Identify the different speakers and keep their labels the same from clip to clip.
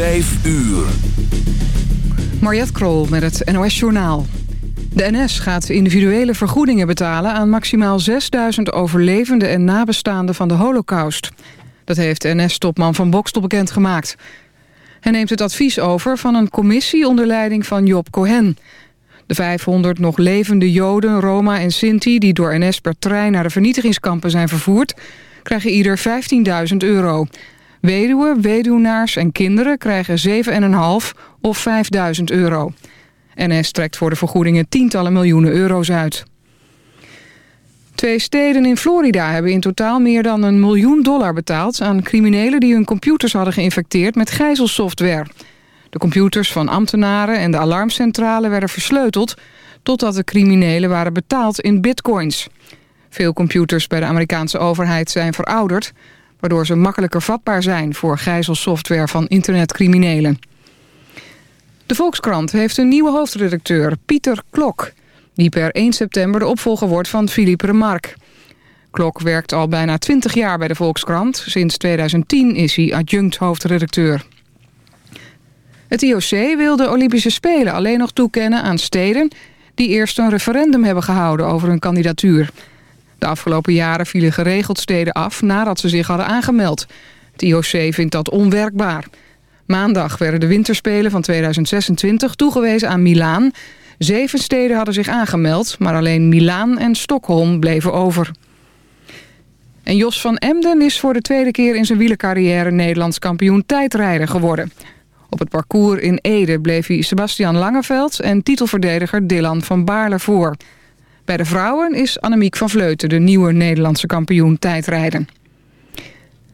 Speaker 1: Vijf uur.
Speaker 2: Mariette Krol met het NOS Journaal. De NS gaat individuele vergoedingen betalen aan maximaal 6000 overlevenden en nabestaanden van de holocaust. Dat heeft NS-topman Van Bokstel bekendgemaakt. Hij neemt het advies over van een commissie onder leiding van Job Cohen. De 500 nog levende Joden, Roma en Sinti die door NS per trein naar de vernietigingskampen zijn vervoerd... krijgen ieder 15.000 euro. Weduwen, weduwnaars en kinderen krijgen 7,5 of 5.000 euro. NS trekt voor de vergoedingen tientallen miljoenen euro's uit. Twee steden in Florida hebben in totaal meer dan een miljoen dollar betaald... aan criminelen die hun computers hadden geïnfecteerd met gijzelsoftware. De computers van ambtenaren en de alarmcentrale werden versleuteld... totdat de criminelen waren betaald in bitcoins. Veel computers bij de Amerikaanse overheid zijn verouderd... waardoor ze makkelijker vatbaar zijn voor gijzelsoftware van internetcriminelen. De Volkskrant heeft een nieuwe hoofdredacteur, Pieter Klok... die per 1 september de opvolger wordt van Philippe Remarque. Klok werkt al bijna 20 jaar bij de Volkskrant. Sinds 2010 is hij adjunct hoofdredacteur. Het IOC wil de Olympische Spelen alleen nog toekennen aan steden... die eerst een referendum hebben gehouden over hun kandidatuur. De afgelopen jaren vielen geregeld steden af nadat ze zich hadden aangemeld. Het IOC vindt dat onwerkbaar... Maandag werden de winterspelen van 2026 toegewezen aan Milaan. Zeven steden hadden zich aangemeld, maar alleen Milaan en Stockholm bleven over. En Jos van Emden is voor de tweede keer in zijn wielercarrière Nederlands kampioen tijdrijder geworden. Op het parcours in Ede bleef hij Sebastian Langeveld en titelverdediger Dylan van Baarle voor. Bij de vrouwen is Annemiek van Vleuten de nieuwe Nederlandse kampioen tijdrijden.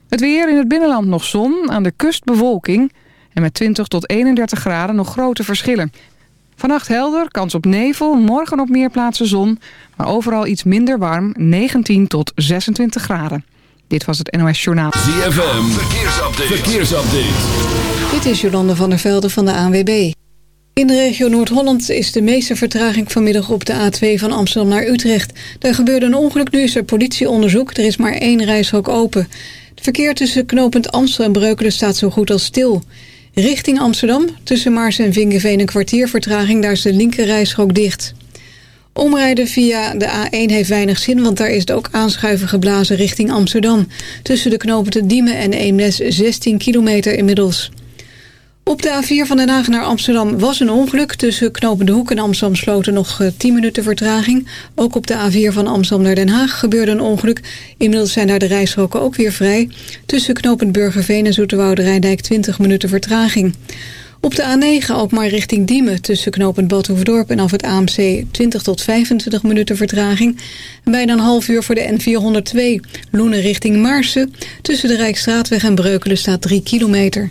Speaker 2: Het weer in het binnenland nog zon, aan de kust bewolking... En met 20 tot 31 graden nog grote verschillen. Vannacht helder, kans op nevel, morgen op meer plaatsen zon... maar overal iets minder warm, 19 tot 26 graden. Dit was het NOS Journaal.
Speaker 1: ZFM, verkeersupdate. verkeersupdate.
Speaker 3: Dit is Jolande van der Velde van de ANWB. In de regio Noord-Holland is de meeste vertraging vanmiddag op de A2 van Amsterdam naar Utrecht. Daar gebeurde een ongeluk, nu is er politieonderzoek. Er is maar één reishok open. Het verkeer tussen knooppunt Amstel en Breukelen staat zo goed als stil... Richting Amsterdam, tussen Maars en Vinkenveen een kwartier vertraging. Daar is de linkerrijstrook dicht. Omrijden via de A1 heeft weinig zin, want daar is het ook aanschuiven geblazen richting Amsterdam. Tussen de knopen Diemen en Eemnes 16 kilometer inmiddels. Op de A4 van Den Haag naar Amsterdam was een ongeluk. Tussen Knopende Hoek en Amsterdam sloten nog 10 eh, minuten vertraging. Ook op de A4 van Amsterdam naar Den Haag gebeurde een ongeluk. Inmiddels zijn daar de rijstroken ook weer vrij. Tussen Knopend Burgerveen en Zoeterwoude Rijndijk 20 minuten vertraging. Op de A9 ook maar richting Diemen tussen knooppunt Badhoevedorp en af het AMC 20 tot 25 minuten vertraging. Bijna een half uur voor de N402 Loenen richting Maarsen. Tussen de Rijksstraatweg en Breukelen staat 3 kilometer.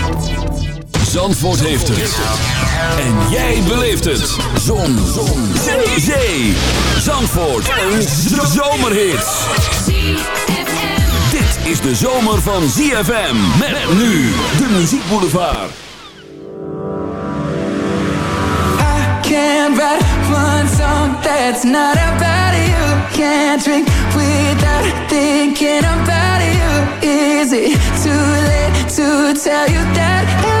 Speaker 1: Zandvoort heeft het. En jij beleeft het. Zon. Zon. Zee. Zee. Zandvoort. Een zomerhit. Dit is de zomer van ZFM. Met nu de muziekboulevard.
Speaker 4: I can't write one song that's not about you. Can't drink without thinking about you. Is it too late to tell you that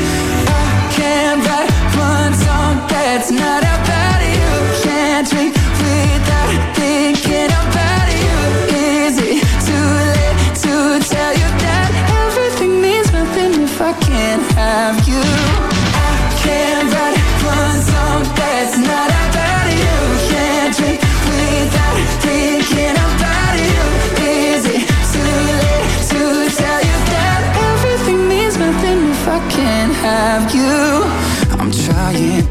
Speaker 4: that's not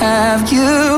Speaker 4: Have you?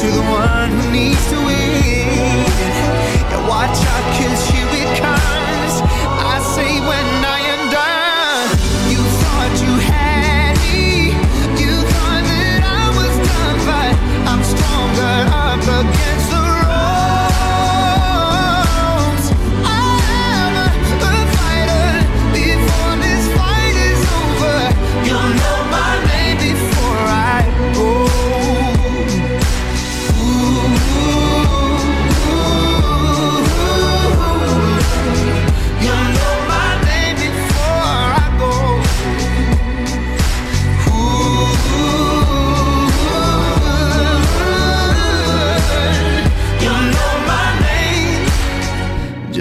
Speaker 5: to the one who needs to win. Yeah, watch out, cause here. I say when I am done, you thought you had me. You thought that I was done, but I'm stronger up against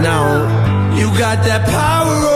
Speaker 6: now. You got that
Speaker 7: power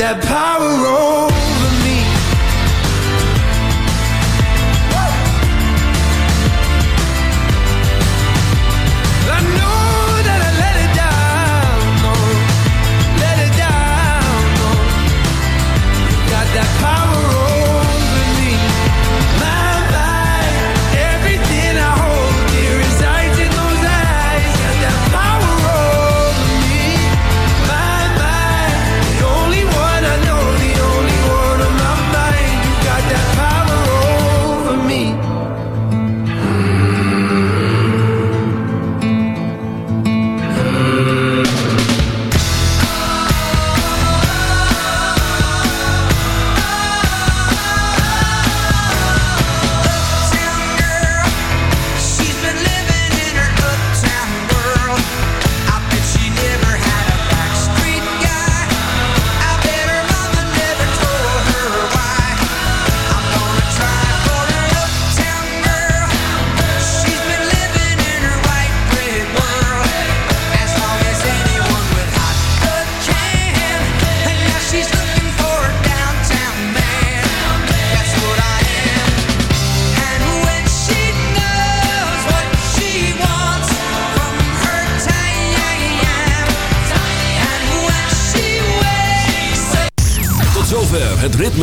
Speaker 8: that power